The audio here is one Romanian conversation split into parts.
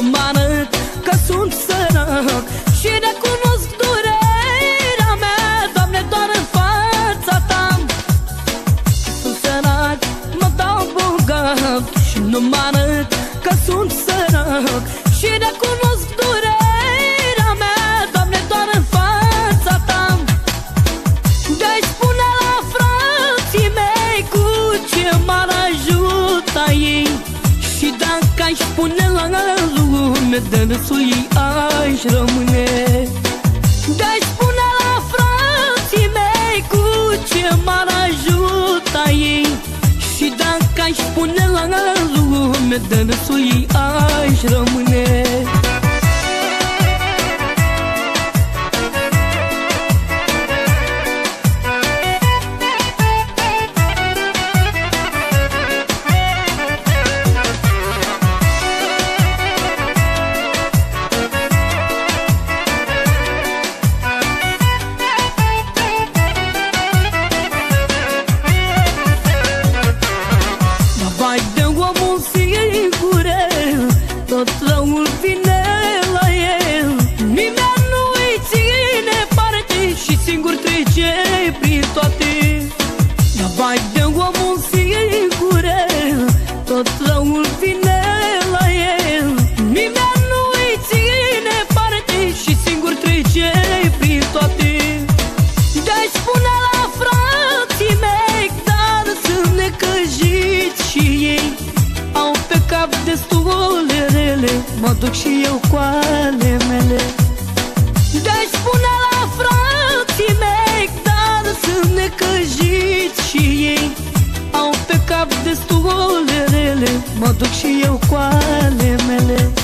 mă arăt că sunt sărac. Și recunosc durerea mea, Doamne, doar în fața ta. Sunt sărac, mă dau bogat. Și nu mă arăt că sunt sărac. Și recunosc durerea mea, Doamne, doar în fața ta. Deci spune la frații mei cu ce m-ar ajuta ei. Și dacă aș pune la lume de râsul ei aș rămâne. Deci spune la frații mei cu ce m-ar ajuta ei. Și dacă aș pune la lume de râsul ei aș rămâne Mă duc și eu cu ale mele. Deci spune la frații mei Dar sunt necăjiți și ei. Au pe cap destule rele. Mă duc și eu cu ale mele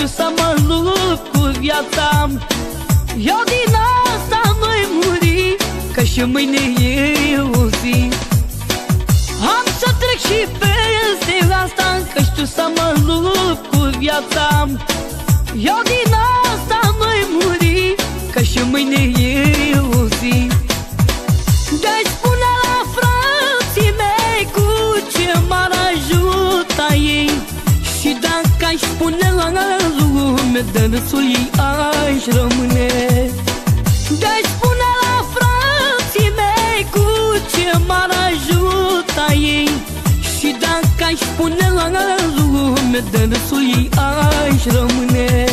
știu să mă lupt cu viața. Eu din asta voi muri Că și mâine e o zi. Am să trec și peste asta Că știu să mă lupt cu viața. Eu din asta voi muri Că și mâine e o zi. Deci spune la frații mei cu ce m-ar ajuta ei. Și dacă aș pune la lume de râsul ei aș rămâne. Deci spune la frații mei cu ce m-ar ajuta ei. Și dacă aș pune la lume de râsul ei aș rămâne